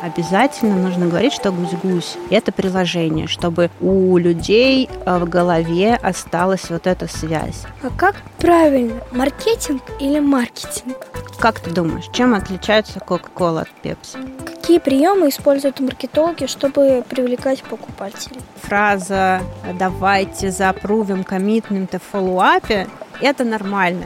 обязательно нужно говорить, что гусь-гусь – это приложение, чтобы у людей э, в голове осталась вот эта связь. А как правильно, маркетинг или маркетинг? Как ты думаешь, чем отличается Coca-Cola от Pepsi? Какие приемы используют маркетологи, чтобы привлекать покупателей? Фраза «давайте запрувим коммитмент и фоллоуапе» – это нормально.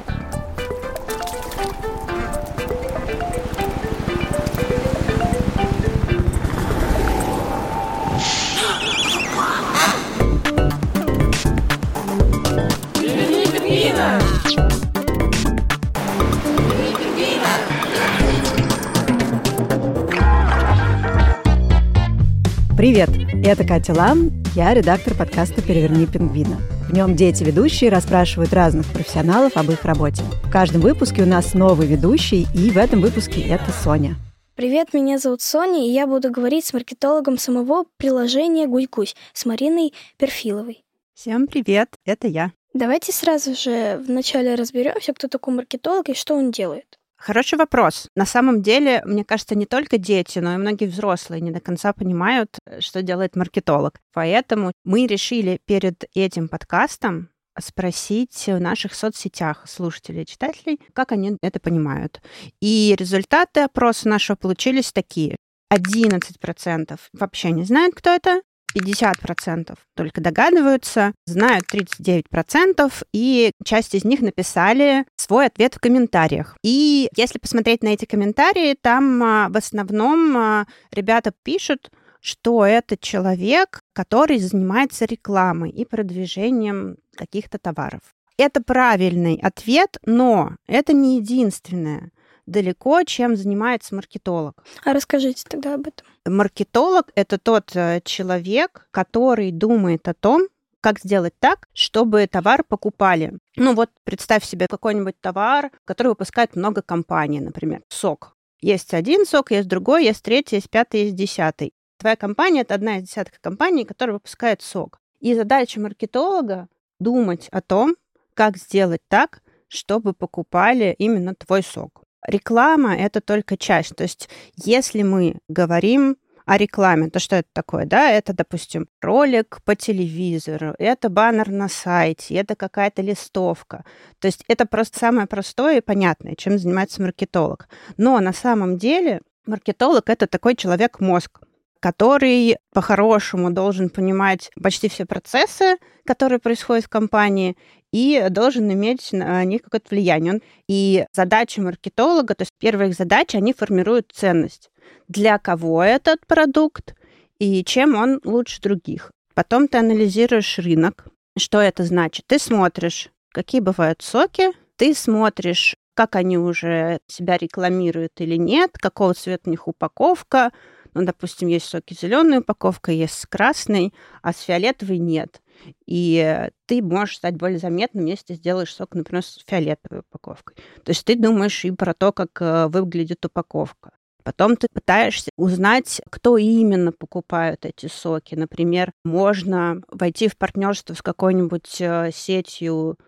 Привет! Это Катя Лам, я редактор подкаста «Переверни пингвина». В нем дети-ведущие расспрашивают разных профессионалов об их работе. В каждом выпуске у нас новый ведущий, и в этом выпуске это Соня. Привет, меня зовут Соня, и я буду говорить с маркетологом самого приложения «Гусь-Гусь» с Мариной Перфиловой. Всем привет, это я. Давайте сразу же вначале разберемся, кто такой маркетолог и что он делает. Хороший вопрос. На самом деле, мне кажется, не только дети, но и многие взрослые не до конца понимают, что делает маркетолог. Поэтому мы решили перед этим подкастом спросить в наших соцсетях слушателей и читателей, как они это понимают. И результаты опроса нашего получились такие. 11% вообще не знают, кто это, 50% только догадываются, знают 39%, и часть из них написали свой ответ в комментариях. И если посмотреть на эти комментарии, там а, в основном а, ребята пишут, что это человек, который занимается рекламой и продвижением каких-то товаров. Это правильный ответ, но это не единственное далеко, чем занимается маркетолог. А расскажите тогда об этом. Маркетолог — это тот э, человек, который думает о том, как сделать так, чтобы товар покупали. Ну вот представь себе какой-нибудь товар, который выпускает много компаний, например, сок. Есть один сок, есть другой, есть третий, есть пятый, есть десятый. Твоя компания — это одна из десятка компаний, которая выпускает сок. И задача маркетолога — думать о том, как сделать так, чтобы покупали именно твой сок реклама — это только часть. То есть если мы говорим о рекламе, то что это такое? Да, это, допустим, ролик по телевизору, это баннер на сайте, это какая-то листовка. То есть это просто самое простое и понятное, чем занимается маркетолог. Но на самом деле маркетолог — это такой человек-мозг, который по-хорошему должен понимать почти все процессы, которые происходят в компании, и должен иметь на них какое-то влияние. И задача маркетолога, то есть первая их задача, они формируют ценность. Для кого этот продукт и чем он лучше других. Потом ты анализируешь рынок. Что это значит? Ты смотришь, какие бывают соки, ты смотришь, как они уже себя рекламируют или нет, какого цвета у них упаковка. Ну, допустим, есть соки зеленой упаковка, есть с красной, а с фиолетовой нет. И ты можешь стать более заметным, если ты сделаешь сок, например, с фиолетовой упаковкой. То есть ты думаешь и про то, как э, выглядит упаковка. Потом ты пытаешься узнать, кто именно покупают эти соки. Например, можно войти в партнерство с какой-нибудь э, сетью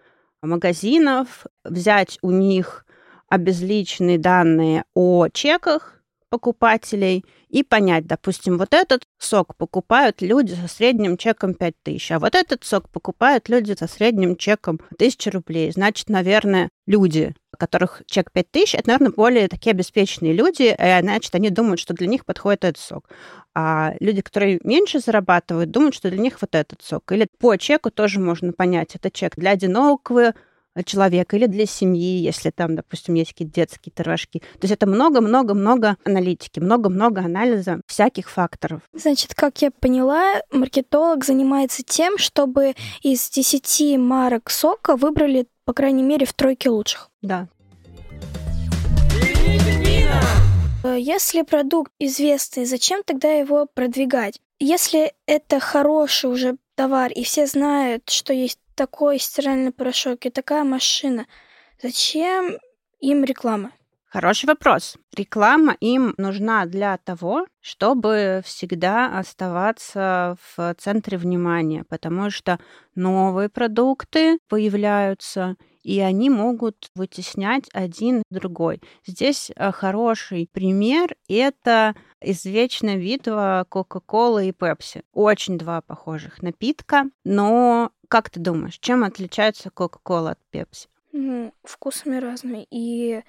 магазинов, взять у них обезличенные данные о чеках, покупателей и понять, допустим, вот этот сок покупают люди со средним чеком 5000, а вот этот сок покупают люди со средним чеком 1000 рублей. Значит, наверное, люди, которых чек 5000, это, наверное, более такие обеспеченные люди, и, значит, они думают, что для них подходит этот сок. А люди, которые меньше зарабатывают, думают, что для них вот этот сок. Или по чеку тоже можно понять, это чек для одинокого человека или для семьи, если там, допустим, есть какие-то детские травашки. То есть это много-много-много аналитики, много-много анализа всяких факторов. Значит, как я поняла, маркетолог занимается тем, чтобы из 10 марок сока выбрали, по крайней мере, в тройке лучших. Да. Если продукт известный, зачем тогда его продвигать? Если это хороший уже товар, и все знают, что есть такой стиральный порошок и такая машина. Зачем им реклама? Хороший вопрос. Реклама им нужна для того, чтобы всегда оставаться в центре внимания, потому что новые продукты появляются, и они могут вытеснять один другой. Здесь э, хороший пример — это извечная битва Кока-Колы и Пепси. Очень два похожих напитка, но как ты думаешь, чем отличается Кока-Кола от Пепси? Ну, вкусами разные. И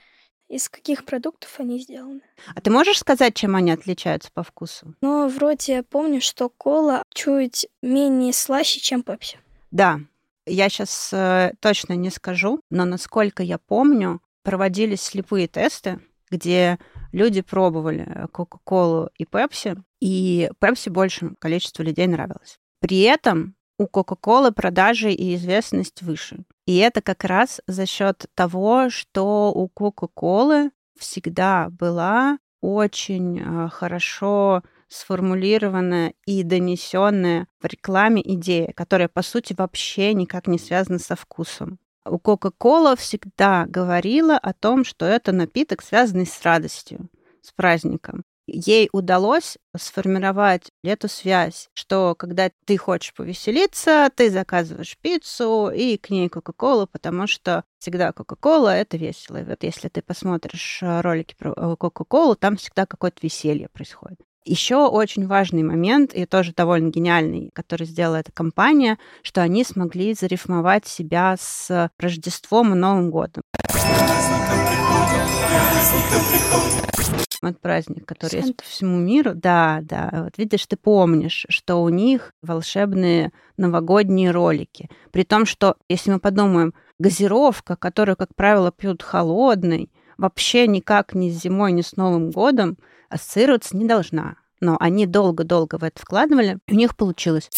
из каких продуктов они сделаны? А ты можешь сказать, чем они отличаются по вкусу? Ну, вроде я помню, что кола чуть менее слаще, чем пепси. Да, я сейчас э, точно не скажу, но насколько я помню, проводились слепые тесты, где люди пробовали Кока-Колу и Пепси, и Пепси большему количеству людей нравилось. При этом у Кока-Колы продажи и известность выше. И это как раз за счет того, что у Кока-Колы всегда была очень э, хорошо сформулированная и донесенная в рекламе идея, которая, по сути, вообще никак не связана со вкусом. У Кока-Кола всегда говорила о том, что это напиток, связанный с радостью, с праздником ей удалось сформировать эту связь, что когда ты хочешь повеселиться, ты заказываешь пиццу и к ней Кока-Колу, потому что всегда Кока-Кола — это весело. И вот если ты посмотришь э, ролики про э, Кока-Колу, там всегда какое-то веселье происходит. Еще очень важный момент, и тоже довольно гениальный, который сделала эта компания, что они смогли зарифмовать себя с Рождеством и Новым годом. Вот праздник, который есть по всему миру. Да, да. Вот видишь, ты помнишь, что у них волшебные новогодние ролики. При том, что, если мы подумаем, газировка, которую, как правило, пьют холодной, вообще никак ни с зимой, ни с Новым годом ассоциироваться не должна. Но они долго-долго в это вкладывали, и у них получилось.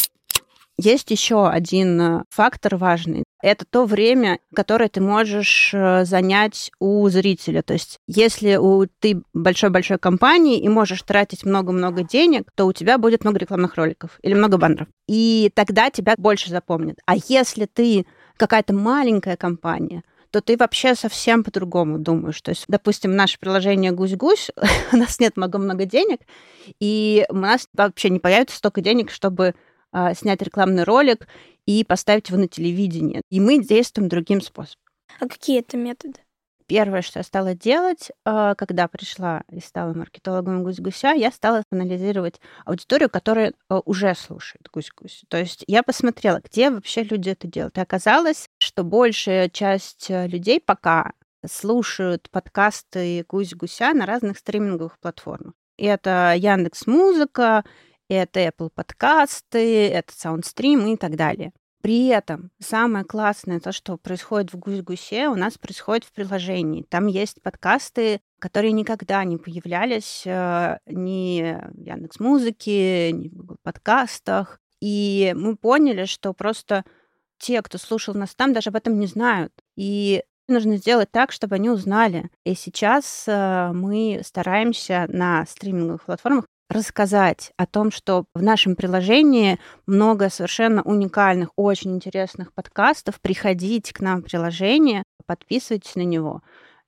Есть еще один э, фактор важный. Это то время, которое ты можешь э, занять у зрителя. То есть, если у ты большой-большой компании и можешь тратить много-много денег, то у тебя будет много рекламных роликов или много баннеров. И тогда тебя больше запомнят. А если ты какая-то маленькая компания, то ты вообще совсем по-другому думаешь. То есть, допустим, наше приложение «Гусь-гусь», у нас нет много-много денег, и у нас вообще не появится столько денег, чтобы а, снять рекламный ролик и поставить его на телевидение. И мы действуем другим способом. А какие это методы? Первое, что я стала делать, а, когда пришла и стала маркетологом гусь-гуся, я стала анализировать аудиторию, которая а, уже слушает гусь-гусь. То есть я посмотрела, где вообще люди это делают. И оказалось, что большая часть людей пока слушают подкасты гусь-гуся на разных стриминговых платформах. И это Яндекс Музыка, это Apple подкасты, это SoundStream и так далее. При этом самое классное, то, что происходит в Гусь-Гусе, у нас происходит в приложении. Там есть подкасты, которые никогда не появлялись э, ни в Яндекс Музыке, ни в подкастах. И мы поняли, что просто те, кто слушал нас там, даже об этом не знают. И нужно сделать так, чтобы они узнали. И сейчас э, мы стараемся на стриминговых платформах рассказать о том, что в нашем приложении много совершенно уникальных, очень интересных подкастов. Приходите к нам в приложение, подписывайтесь на него,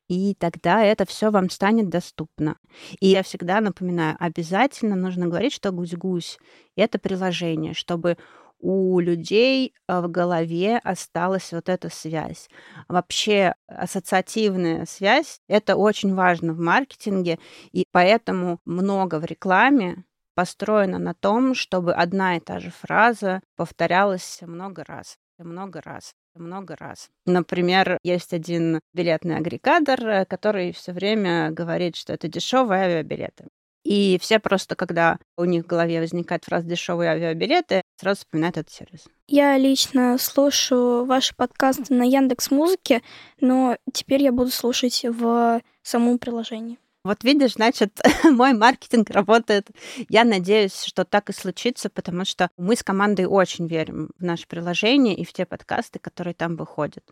и тогда это все вам станет доступно. И я всегда напоминаю, обязательно нужно говорить, что гусь-гусь — это приложение, чтобы у людей э, в голове осталась вот эта связь. Вообще ассоциативная связь — это очень важно в маркетинге, и поэтому много в рекламе построено на том, чтобы одна и та же фраза повторялась много раз, много раз много раз. Например, есть один билетный агрегатор, э, который все время говорит, что это дешевые авиабилеты. И все просто, когда у них в голове возникает фраза «дешевые авиабилеты», сразу вспоминают этот сервис. Я лично слушаю ваши подкасты на Яндекс Музыке, но теперь я буду слушать в самом приложении. Вот видишь, значит, мой маркетинг работает. Я надеюсь, что так и случится, потому что мы с командой очень верим в наше приложение и в те подкасты, которые там выходят.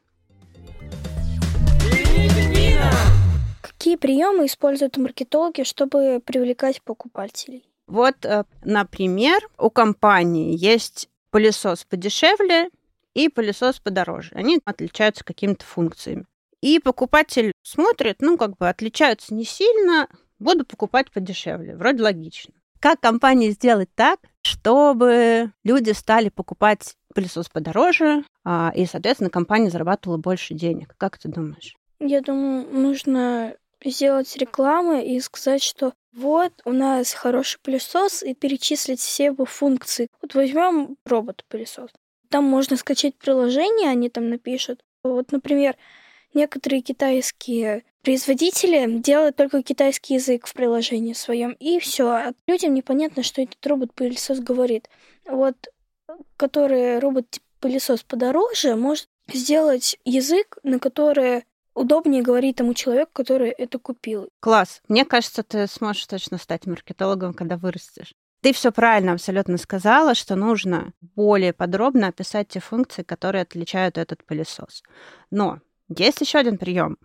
Какие приемы используют маркетологи, чтобы привлекать покупателей? Вот, э, например, у компании есть пылесос подешевле и пылесос подороже. Они отличаются какими-то функциями. И покупатель смотрит, ну, как бы отличаются не сильно, буду покупать подешевле. Вроде логично. Как компании сделать так, чтобы люди стали покупать пылесос подороже, а, и, соответственно, компания зарабатывала больше денег? Как ты думаешь? Я думаю, нужно сделать рекламу и сказать, что вот у нас хороший пылесос и перечислить все его функции. Вот возьмем робот-пылесос. Там можно скачать приложение, они там напишут. Вот, например, некоторые китайские производители делают только китайский язык в приложении своем, и все. А людям непонятно, что этот робот-пылесос говорит. Вот, который робот-пылесос подороже, может сделать язык, на который удобнее говорить тому человеку, который это купил. Класс. Мне кажется, ты сможешь точно стать маркетологом, когда вырастешь. Ты все правильно абсолютно сказала, что нужно более подробно описать те функции, которые отличают этот пылесос. Но есть еще один прием,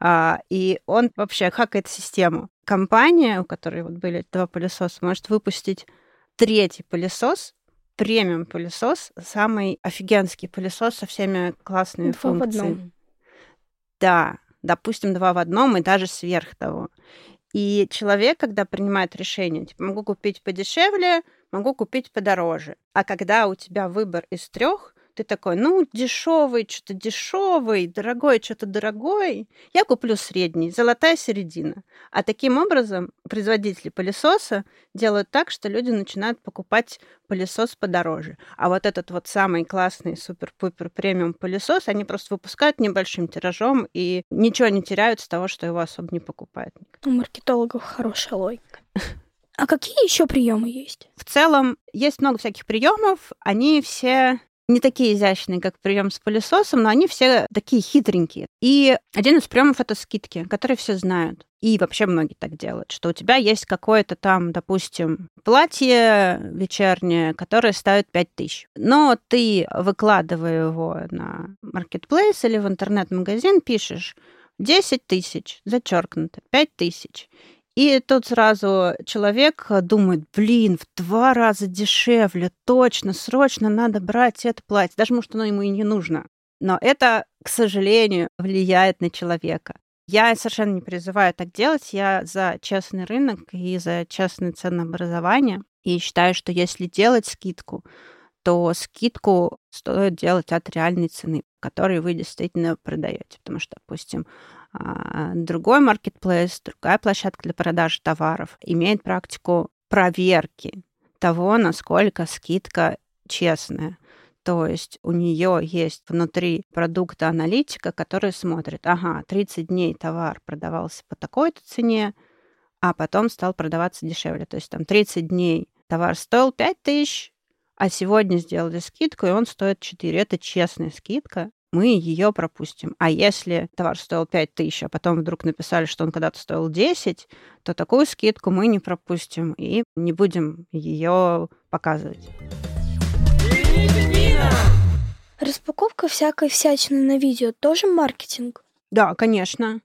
а, и он вообще хакает систему. Компания, у которой вот были два пылесоса, может выпустить третий пылесос, премиум пылесос, самый офигенский пылесос со всеми классными два функциями. Да, допустим, два в одном и даже сверх того. И человек, когда принимает решение, типа, могу купить подешевле, могу купить подороже. А когда у тебя выбор из трех, ты такой, ну, дешевый, что-то дешевый, дорогой, что-то дорогой, я куплю средний, золотая середина. А таким образом производители пылесоса делают так, что люди начинают покупать пылесос подороже. А вот этот вот самый классный супер-пупер премиум пылесос, они просто выпускают небольшим тиражом и ничего не теряют с того, что его особо не покупает. У маркетологов хорошая логика. А какие еще приемы есть? В целом есть много всяких приемов. Они все не такие изящные, как прием с пылесосом, но они все такие хитренькие. И один из приемов это скидки, которые все знают. И вообще многие так делают, что у тебя есть какое-то там, допустим, платье вечернее, которое стоит 5000. Но ты, выкладывая его на маркетплейс или в интернет-магазин, пишешь 10 тысяч, зачеркнуто, 5 тысяч. И тут сразу человек думает, блин, в два раза дешевле, точно, срочно надо брать это платье, даже может оно ему и не нужно. Но это, к сожалению, влияет на человека. Я совершенно не призываю так делать. Я за честный рынок и за честное ценообразование. И считаю, что если делать скидку, то скидку стоит делать от реальной цены, которой вы действительно продаете. Потому что, допустим, другой маркетплейс, другая площадка для продажи товаров имеет практику проверки того, насколько скидка честная. То есть у нее есть внутри продукта аналитика, который смотрит, ага, 30 дней товар продавался по такой-то цене, а потом стал продаваться дешевле. То есть там 30 дней товар стоил 5 тысяч, а сегодня сделали скидку, и он стоит 4. Это честная скидка, мы ее пропустим. А если товар стоил 5 тысяч, а потом вдруг написали, что он когда-то стоил 10, то такую скидку мы не пропустим и не будем ее показывать. Распаковка всякой всячины на видео тоже маркетинг? Да, конечно.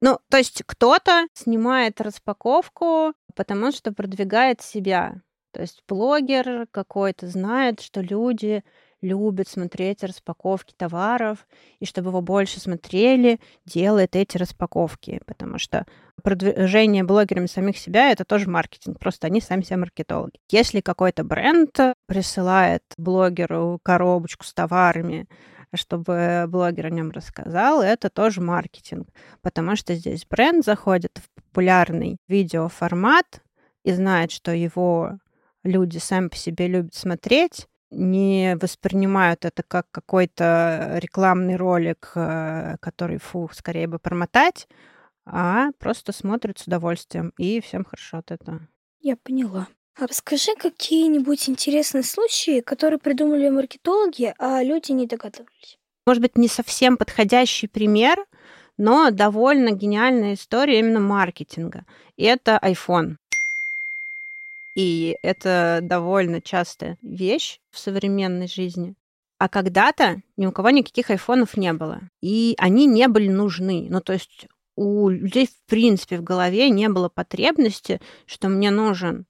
Ну, то есть кто-то снимает распаковку, потому что продвигает себя. То есть блогер какой-то знает, что люди любит смотреть распаковки товаров, и чтобы его больше смотрели, делает эти распаковки, потому что продвижение блогерами самих себя — это тоже маркетинг, просто они сами себя маркетологи. Если какой-то бренд присылает блогеру коробочку с товарами, чтобы блогер о нем рассказал, это тоже маркетинг, потому что здесь бренд заходит в популярный видеоформат и знает, что его люди сами по себе любят смотреть, не воспринимают это как какой-то рекламный ролик, э, который, фу, скорее бы промотать, а просто смотрят с удовольствием, и всем хорошо от этого. Я поняла. А расскажи какие-нибудь интересные случаи, которые придумали маркетологи, а люди не догадывались. Может быть, не совсем подходящий пример, но довольно гениальная история именно маркетинга. И это iPhone. И это довольно частая вещь в современной жизни. А когда-то ни у кого никаких айфонов не было. И они не были нужны. Ну, то есть у людей, в принципе, в голове не было потребности, что мне нужен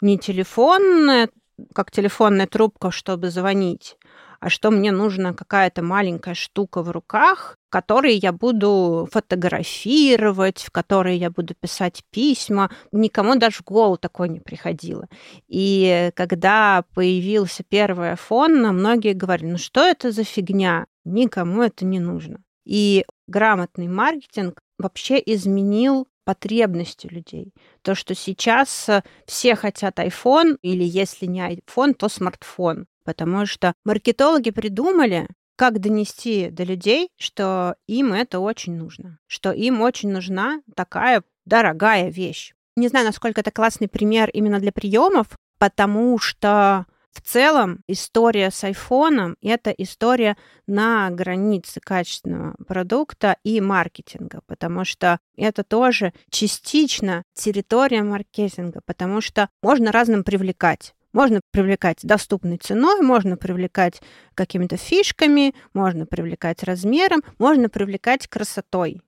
не телефон, как телефонная трубка, чтобы звонить, а что мне нужна какая-то маленькая штука в руках, которые я буду фотографировать, в которые я буду писать письма. Никому даже в голову такое не приходило. И когда появился первый iPhone, многие говорили, ну что это за фигня? Никому это не нужно. И грамотный маркетинг вообще изменил потребности людей. То, что сейчас э, все хотят iPhone, или если не iPhone, то смартфон. Потому что маркетологи придумали, как донести до людей, что им это очень нужно, что им очень нужна такая дорогая вещь. Не знаю, насколько это классный пример именно для приемов, потому что в целом история с айфоном — это история на границе качественного продукта и маркетинга, потому что это тоже частично территория маркетинга, потому что можно разным привлекать. Можно привлекать доступной ценой, можно привлекать какими-то фишками, можно привлекать размером, можно привлекать красотой.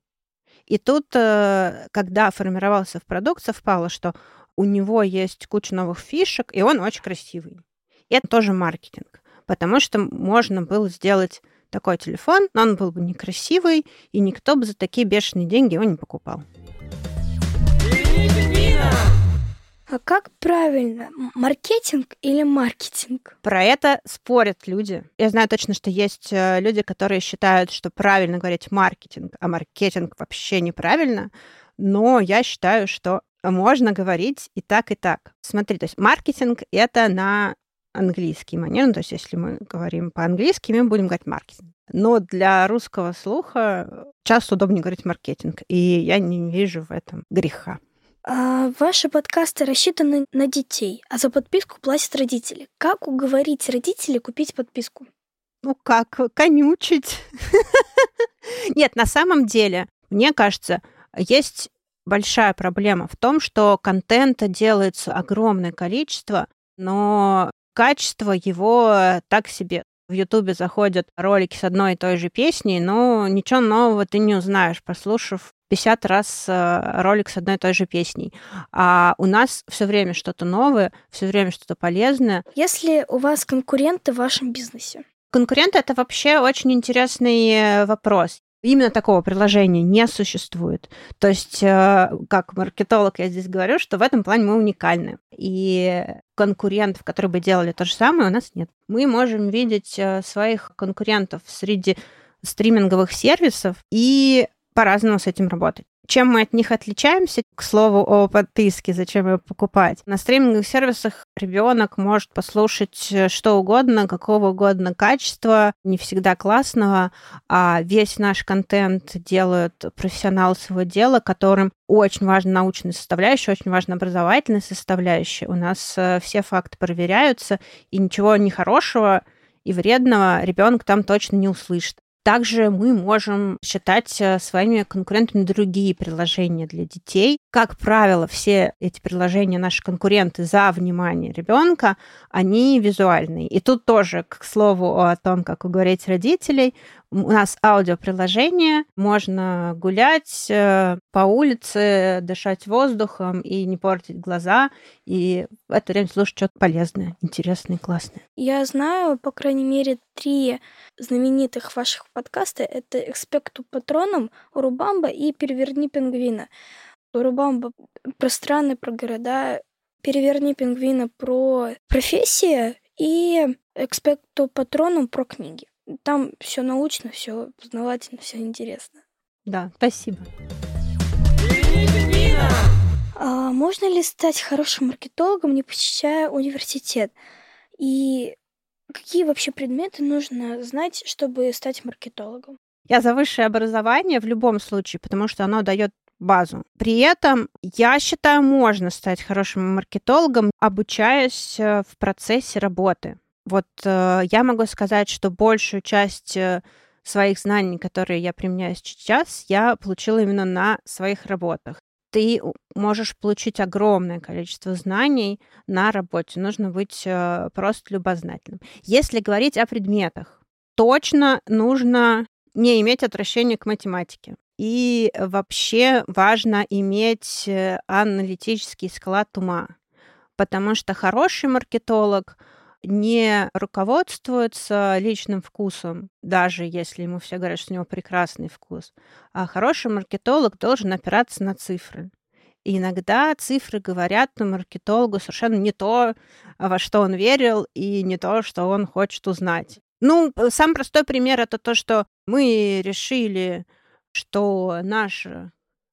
И тут, э, когда формировался в продукт, совпало, что у него есть куча новых фишек, и он очень красивый. Это тоже маркетинг, потому что можно было сделать такой телефон, но он был бы некрасивый, и никто бы за такие бешеные деньги его не покупал. А как правильно, маркетинг или маркетинг? Про это спорят люди. Я знаю точно, что есть э, люди, которые считают, что правильно говорить маркетинг, а маркетинг вообще неправильно. Но я считаю, что можно говорить и так, и так. Смотри, то есть маркетинг — это на английский манер. Ну, то есть если мы говорим по-английски, мы будем говорить маркетинг. Но для русского слуха часто удобнее говорить маркетинг, и я не вижу в этом греха. А ваши подкасты рассчитаны на детей, а за подписку платят родители. Как уговорить родителей купить подписку? Ну как, конючить. Нет, на самом деле, мне кажется, есть большая проблема в том, что контента делается огромное количество, но качество его так себе. В Ютубе заходят ролики с одной и той же песней, но ничего нового ты не узнаешь, послушав 50 раз э, ролик с одной и той же песней. А у нас все время что-то новое, все время что-то полезное. Если у вас конкуренты в вашем бизнесе? Конкуренты это вообще очень интересный э, вопрос. Именно такого приложения не существует. То есть, э, как маркетолог я здесь говорю, что в этом плане мы уникальны. И конкурентов, которые бы делали то же самое, у нас нет. Мы можем видеть э, своих конкурентов среди стриминговых сервисов и по-разному с этим работать. Чем мы от них отличаемся? К слову о подписке, зачем ее покупать. На стриминговых сервисах ребенок может послушать э, что угодно, какого угодно качества, не всегда классного, а весь наш контент делают профессионалы своего дела, которым очень важна научная составляющая, очень важна образовательная составляющая. У нас э, все факты проверяются, и ничего нехорошего и вредного ребенок там точно не услышит. Также мы можем считать э, своими конкурентами другие приложения для детей. Как правило, все эти приложения наши конкуренты за внимание ребенка, они визуальные. И тут тоже, к слову о том, как уговорить родителей, у нас аудиоприложение, можно гулять э, по улице, дышать воздухом и не портить глаза, и в это время слушать что-то полезное, интересное, классное. Я знаю, по крайней мере, три знаменитых ваших подкаста. Это «Экспекту патроном», «Урубамба» и «Переверни пингвина». «Урубамба» про страны, про города, «Переверни пингвина» про профессии и «Экспекту патроном» про книги. Там все научно, все познавательно, все интересно. Да, спасибо. А можно ли стать хорошим маркетологом, не посещая университет? И какие вообще предметы нужно знать, чтобы стать маркетологом? Я за высшее образование в любом случае, потому что оно дает базу. При этом, я считаю, можно стать хорошим маркетологом, обучаясь э, в процессе работы. Вот э, я могу сказать, что большую часть э, своих знаний, которые я применяю сейчас, я получила именно на своих работах. Ты можешь получить огромное количество знаний на работе. Нужно быть просто любознательным. Если говорить о предметах, точно нужно не иметь отвращения к математике. И вообще важно иметь э, аналитический склад ума, потому что хороший маркетолог — не руководствуется личным вкусом, даже если ему все говорят, что у него прекрасный вкус. А хороший маркетолог должен опираться на цифры. И иногда цифры говорят маркетологу совершенно не то, во что он верил, и не то, что он хочет узнать. Ну, самый простой пример это то, что мы решили, что наш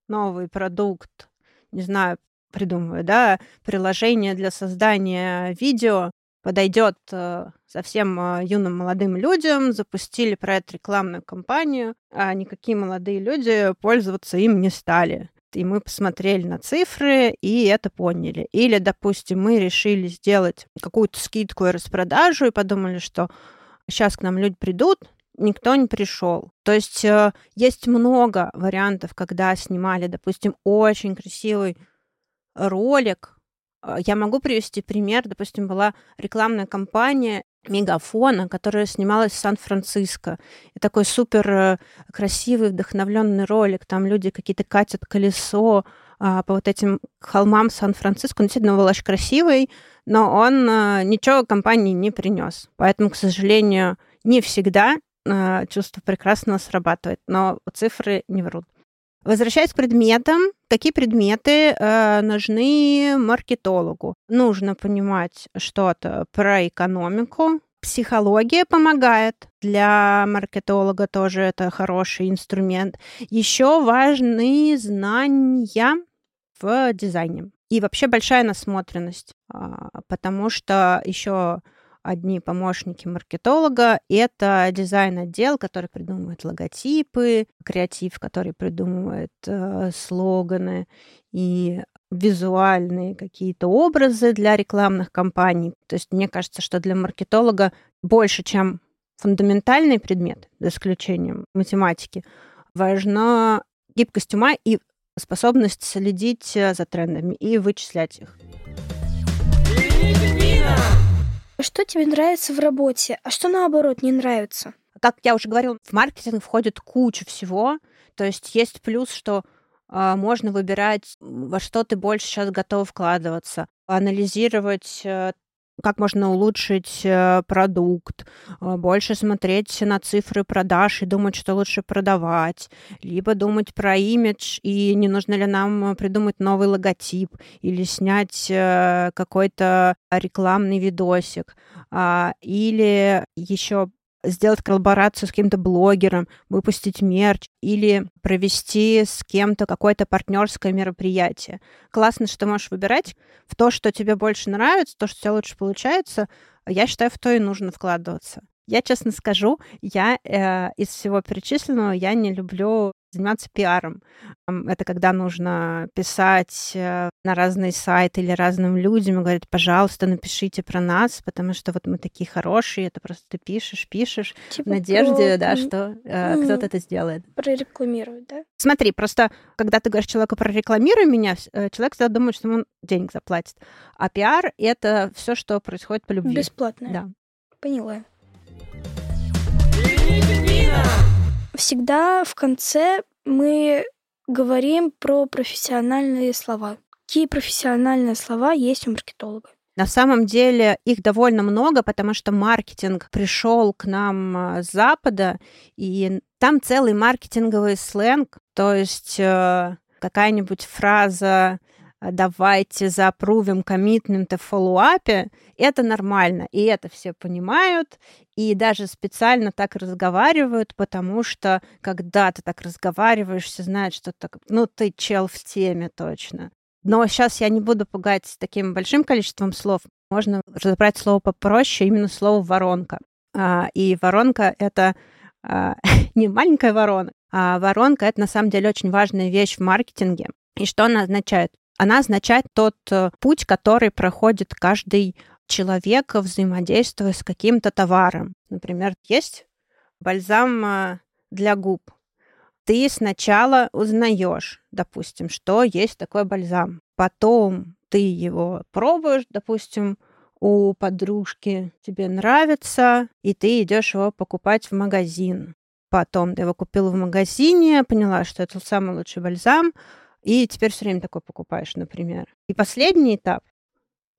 новый продукт, не знаю, придумываю, да, приложение для создания видео подойдет э, совсем э, юным молодым людям, запустили про это рекламную кампанию, а никакие молодые люди пользоваться им не стали. И мы посмотрели на цифры и это поняли. Или, допустим, мы решили сделать какую-то скидку и распродажу и подумали, что сейчас к нам люди придут, никто не пришел. То есть э, есть много вариантов, когда снимали, допустим, очень красивый ролик. Э, я могу привести пример. Допустим, была рекламная кампания Мегафона, которая снималась в Сан-Франциско. И такой супер э, красивый, вдохновленный ролик. Там люди какие-то катят колесо а, по вот этим холмам Сан-Франциско. Он действительно был очень красивый, но он ничего компании не принес. Поэтому, к сожалению, не всегда а, чувство прекрасного срабатывает, но цифры не врут. Возвращаясь к предметам, какие предметы э, нужны маркетологу? Нужно понимать что-то про экономику. Психология помогает для маркетолога тоже это хороший инструмент. Еще важны знания в дизайне и вообще большая насмотренность, а, потому что еще одни помощники маркетолога. Это дизайн-отдел, который придумывает логотипы, креатив, который придумывает э, слоганы и визуальные какие-то образы для рекламных кампаний. То есть мне кажется, что для маркетолога больше, чем фундаментальный предмет, за исключением математики, важна гибкость ума и способность следить э, за трендами и вычислять их. Что тебе нравится в работе, а что наоборот не нравится? Как я уже говорила, в маркетинг входит куча всего. То есть есть плюс, что э, можно выбирать, во что ты больше сейчас готов вкладываться, анализировать э, как можно улучшить э, продукт, э, больше смотреть на цифры продаж и думать, что лучше продавать, либо думать про имидж и не нужно ли нам придумать новый логотип или снять э, какой-то рекламный видосик, а, или еще сделать коллаборацию с каким-то блогером, выпустить мерч или провести с кем-то какое-то партнерское мероприятие. Классно, что ты можешь выбирать в то, что тебе больше нравится, то, что у тебя лучше получается. Я считаю, в то и нужно вкладываться. Я честно скажу, я э, из всего перечисленного я не люблю заниматься пиаром. Это когда нужно писать э, на разные сайты или разным людям и говорить, пожалуйста, напишите про нас, потому что вот мы такие хорошие, это просто ты пишешь, пишешь типа в надежде, про... да, что э, mm, кто-то это сделает. Прорекламирует, да? Смотри, просто когда ты говоришь человеку прорекламируй меня, э, человек всегда думает, что ему денег заплатит. А пиар — это все, что происходит по любви. Бесплатно. Да. Поняла. Всегда в конце мы говорим про профессиональные слова. Какие профессиональные слова есть у маркетолога? На самом деле их довольно много, потому что маркетинг пришел к нам а, с Запада, и там целый маркетинговый сленг, то есть э, какая-нибудь фраза давайте запрувим коммитменты в фоллоуапе, это нормально, и это все понимают, и даже специально так разговаривают, потому что когда ты так разговариваешь, все знают, что так, ну ты чел в теме точно. Но сейчас я не буду пугать таким большим количеством слов. Можно разобрать слово попроще, именно слово воронка. А, и воронка это а, не маленькая ворона, а воронка это на самом деле очень важная вещь в маркетинге. И что она означает? Она означает тот э, путь, который проходит каждый человек, взаимодействуя с каким-то товаром. Например, есть бальзам э, для губ. Ты сначала узнаешь, допустим, что есть такой бальзам. Потом ты его пробуешь, допустим, у подружки тебе нравится, и ты идешь его покупать в магазин. Потом ты его купила в магазине, поняла, что это самый лучший бальзам, и теперь все время такой покупаешь, например. И последний этап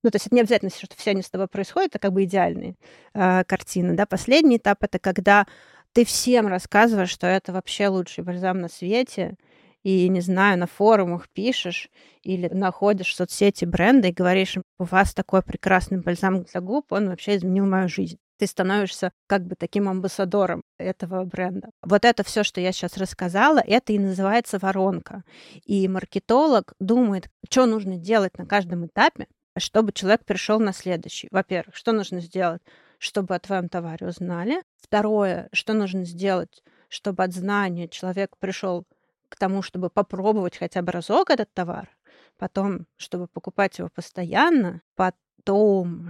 Ну, то есть это не обязательно, что все они с тобой происходят, это как бы идеальные э, картины, да. Последний этап — это когда ты всем рассказываешь, что это вообще лучший бальзам на свете, и, не знаю, на форумах пишешь или находишь в соцсети бренда и говоришь, у вас такой прекрасный бальзам для губ, он вообще изменил мою жизнь. Ты становишься как бы таким амбассадором этого бренда. Вот это все, что я сейчас рассказала, это и называется воронка. И маркетолог думает, что нужно делать на каждом этапе, чтобы человек перешел на следующий. Во-первых, что нужно сделать, чтобы о твоем товаре узнали. Второе, что нужно сделать, чтобы от знания человек пришел к тому, чтобы попробовать хотя бы разок этот товар, потом, чтобы покупать его постоянно, потом,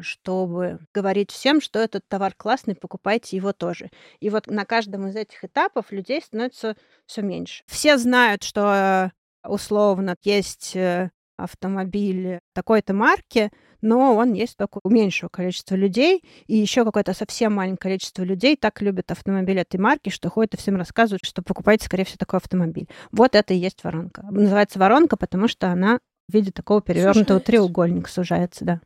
чтобы говорить всем, что этот товар классный, покупайте его тоже. И вот на каждом из этих этапов людей становится все меньше. Все знают, что условно есть э, автомобиль такой-то марки, но он есть только у меньшего количества людей, и еще какое-то совсем маленькое количество людей так любят автомобиль этой марки, что ходят и всем рассказывают, что покупайте, скорее всего, такой автомобиль. Вот это и есть воронка. Называется воронка, потому что она в виде такого перевернутого треугольника сужается, да.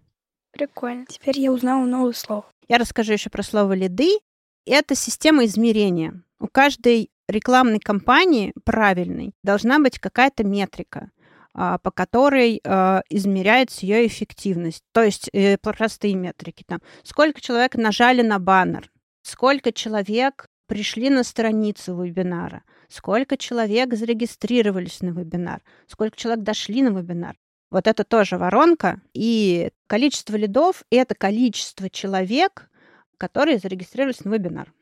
Прикольно. Теперь я узнала новое слово. Я расскажу еще про слово лиды. Это система измерения. У каждой рекламной кампании правильной должна быть какая-то метрика. А, по которой а, измеряется ее эффективность. То есть э, простые метрики. Там, сколько человек нажали на баннер, сколько человек пришли на страницу вебинара, сколько человек зарегистрировались на вебинар, сколько человек дошли на вебинар. Вот это тоже воронка. И количество лидов — это количество человек, которые зарегистрировались на вебинар.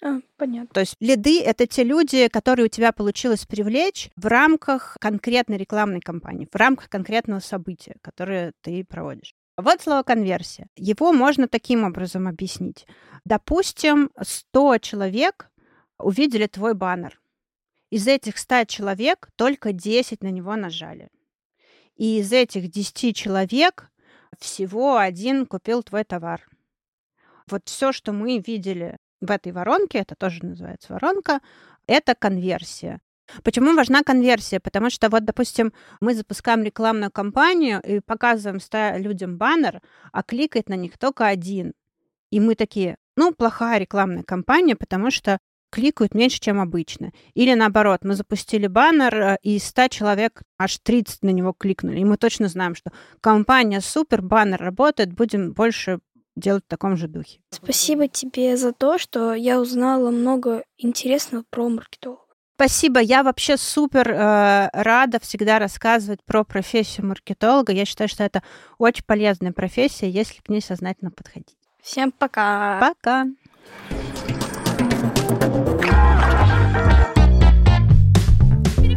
А, понятно. То есть лиды — это те люди, которые у тебя получилось привлечь в рамках конкретной рекламной кампании, в рамках конкретного события, которое ты проводишь. Вот слово конверсия. Его можно таким образом объяснить. Допустим, 100 человек увидели твой баннер. Из этих 100 человек только 10 на него нажали. И из этих 10 человек всего один купил твой товар. Вот все, что мы видели в этой воронке, это тоже называется воронка, это конверсия. Почему важна конверсия? Потому что вот, допустим, мы запускаем рекламную кампанию и показываем 100 людям баннер, а кликает на них только один. И мы такие, ну, плохая рекламная кампания, потому что кликают меньше, чем обычно. Или наоборот, мы запустили баннер, э, и 100 человек, аж 30 на него кликнули. И мы точно знаем, что компания супер, баннер работает, будем больше делать в таком же духе. Спасибо тебе за то, что я узнала много интересного про маркетолога. Спасибо. Я вообще супер э, рада всегда рассказывать про профессию маркетолога. Я считаю, что это очень полезная профессия, если к ней сознательно подходить. Всем пока. Пока.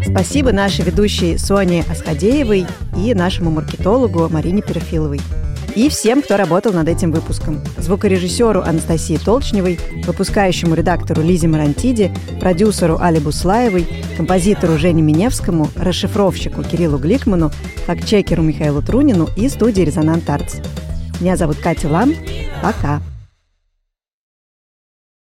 Спасибо нашей ведущей Соне Асхадеевой и нашему маркетологу Марине Перфиловой и всем, кто работал над этим выпуском. Звукорежиссеру Анастасии Толчневой, выпускающему редактору Лизе Марантиди, продюсеру Али Буслаевой, композитору Жене Миневскому, расшифровщику Кириллу Гликману, фактчекеру Михаилу Трунину и студии «Резонант Артс». Меня зовут Катя Лам. Пока!